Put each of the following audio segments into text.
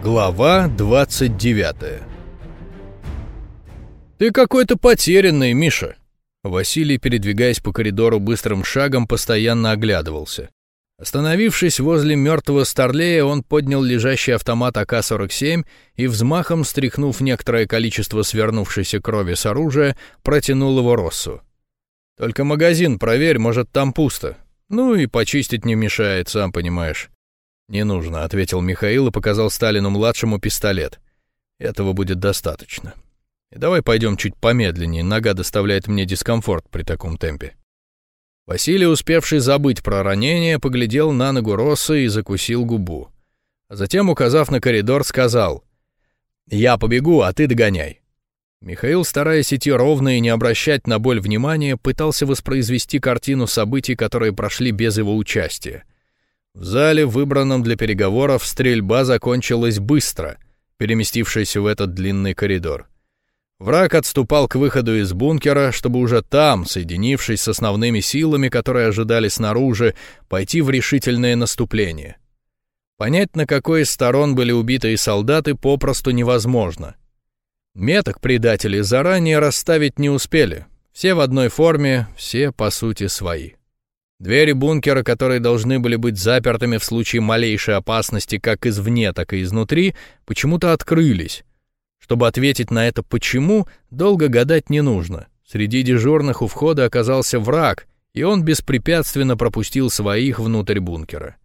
Глава 29 «Ты какой-то потерянный, Миша!» Василий, передвигаясь по коридору быстрым шагом, постоянно оглядывался. Остановившись возле мертвого старлея, он поднял лежащий автомат АК-47 и, взмахом стряхнув некоторое количество свернувшейся крови с оружия, протянул его Россу. «Только магазин проверь, может, там пусто. Ну и почистить не мешает, сам понимаешь». «Не нужно», — ответил Михаил и показал Сталину-младшему пистолет. «Этого будет достаточно. И давай пойдем чуть помедленнее, нога доставляет мне дискомфорт при таком темпе». Василий, успевший забыть про ранение, поглядел на ногу Росса и закусил губу. А затем, указав на коридор, сказал «Я побегу, а ты догоняй». Михаил, стараясь идти ровно и не обращать на боль внимания, пытался воспроизвести картину событий, которые прошли без его участия. В зале, выбранном для переговоров, стрельба закончилась быстро, переместившись в этот длинный коридор. Враг отступал к выходу из бункера, чтобы уже там, соединившись с основными силами, которые ожидали снаружи, пойти в решительное наступление. Понять, на какой из сторон были убитые солдаты, попросту невозможно. Меток предателей заранее расставить не успели. Все в одной форме, все, по сути, свои. Двери бункера, которые должны были быть запертыми в случае малейшей опасности как извне, так и изнутри, почему-то открылись. Чтобы ответить на это «почему», долго гадать не нужно. Среди дежурных у входа оказался враг, и он беспрепятственно пропустил своих внутрь бункера.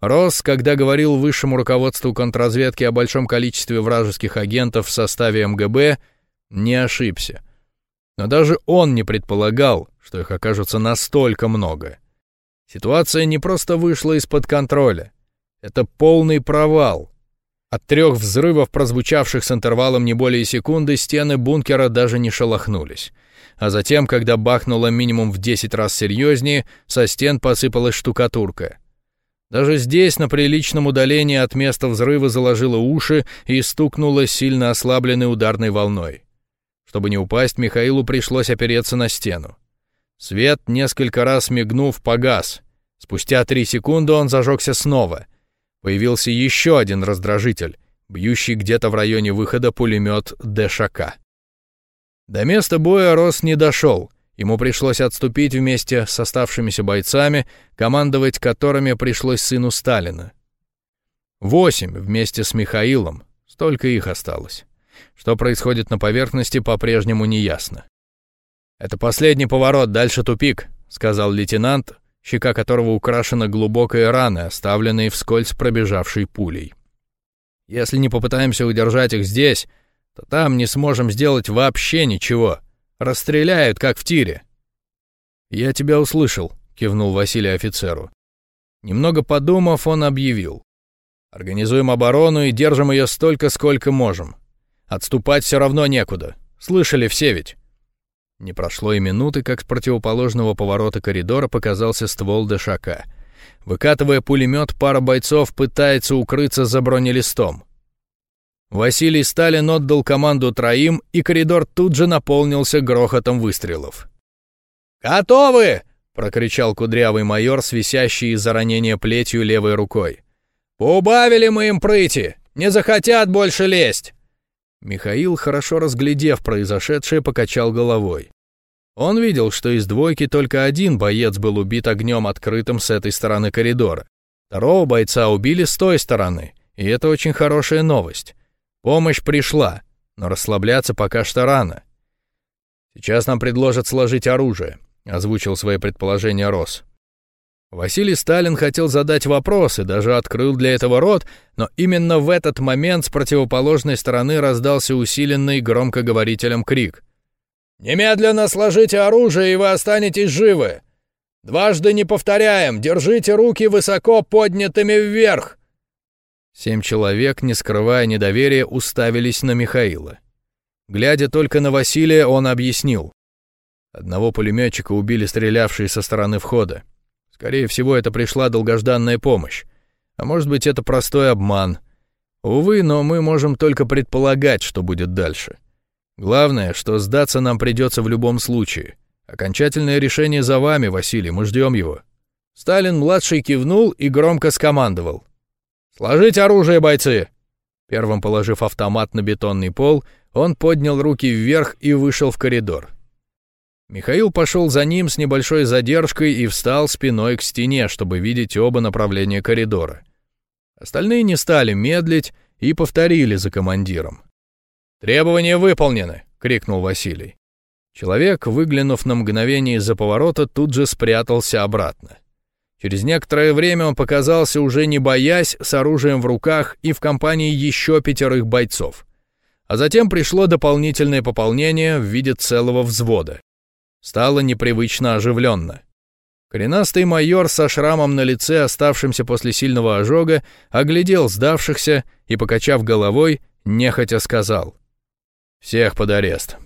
Росс, когда говорил высшему руководству контрразведки о большом количестве вражеских агентов в составе МГБ, не ошибся. Но даже он не предполагал, что их окажется настолько много. Ситуация не просто вышла из-под контроля. Это полный провал. От трех взрывов, прозвучавших с интервалом не более секунды, стены бункера даже не шелохнулись. А затем, когда бахнуло минимум в 10 раз серьезнее, со стен посыпалась штукатурка. Даже здесь, на приличном удалении от места взрыва, заложило уши и стукнуло сильно ослабленной ударной волной. Чтобы не упасть, Михаилу пришлось опереться на стену. Свет, несколько раз мигнув, погас. Спустя три секунды он зажегся снова. Появился еще один раздражитель, бьющий где-то в районе выхода пулемет ДШК. До места боя Рос не дошел. Ему пришлось отступить вместе с оставшимися бойцами, командовать которыми пришлось сыну Сталина. Восемь вместе с Михаилом. Столько их осталось. Что происходит на поверхности, по-прежнему не ясно. «Это последний поворот, дальше тупик», — сказал лейтенант, щека которого украшена глубокой раной, оставленной вскользь пробежавшей пулей. «Если не попытаемся удержать их здесь, то там не сможем сделать вообще ничего. Расстреляют, как в тире». «Я тебя услышал», — кивнул Василий офицеру. Немного подумав, он объявил. «Организуем оборону и держим ее столько, сколько можем. Отступать все равно некуда. Слышали все ведь?» Не прошло и минуты, как с противоположного поворота коридора показался ствол ДШК. Выкатывая пулемет, пара бойцов пытается укрыться за бронелистом. Василий Сталин отдал команду троим, и коридор тут же наполнился грохотом выстрелов. «Готовы!» — прокричал кудрявый майор, свисящий из-за ранения плетью левой рукой. «Поубавили мы им прыти! Не захотят больше лезть!» Михаил, хорошо разглядев произошедшее, покачал головой. Он видел, что из двойки только один боец был убит огнем открытым с этой стороны коридора. Второго бойца убили с той стороны, и это очень хорошая новость. Помощь пришла, но расслабляться пока что рано. «Сейчас нам предложат сложить оружие», — озвучил свои предположения Рос. Василий Сталин хотел задать вопрос и даже открыл для этого рот, но именно в этот момент с противоположной стороны раздался усиленный громкоговорителем крик. «Немедленно сложите оружие, и вы останетесь живы! Дважды не повторяем, держите руки высоко поднятыми вверх!» Семь человек, не скрывая недоверия, уставились на Михаила. Глядя только на Василия, он объяснил. Одного пулеметчика убили стрелявшие со стороны входа. Скорее всего, это пришла долгожданная помощь. А может быть, это простой обман. Увы, но мы можем только предполагать, что будет дальше. Главное, что сдаться нам придется в любом случае. Окончательное решение за вами, Василий, мы ждем его». Сталин-младший кивнул и громко скомандовал. «Сложить оружие, бойцы!» Первым положив автомат на бетонный пол, он поднял руки вверх и вышел в коридор. Михаил пошел за ним с небольшой задержкой и встал спиной к стене, чтобы видеть оба направления коридора. Остальные не стали медлить и повторили за командиром. «Требования выполнены!» — крикнул Василий. Человек, выглянув на мгновение из-за поворота, тут же спрятался обратно. Через некоторое время он показался уже не боясь, с оружием в руках и в компании еще пятерых бойцов. А затем пришло дополнительное пополнение в виде целого взвода. Стало непривычно оживленно. Коренастый майор со шрамом на лице, оставшимся после сильного ожога, оглядел сдавшихся и, покачав головой, нехотя сказал. «Всех под арест.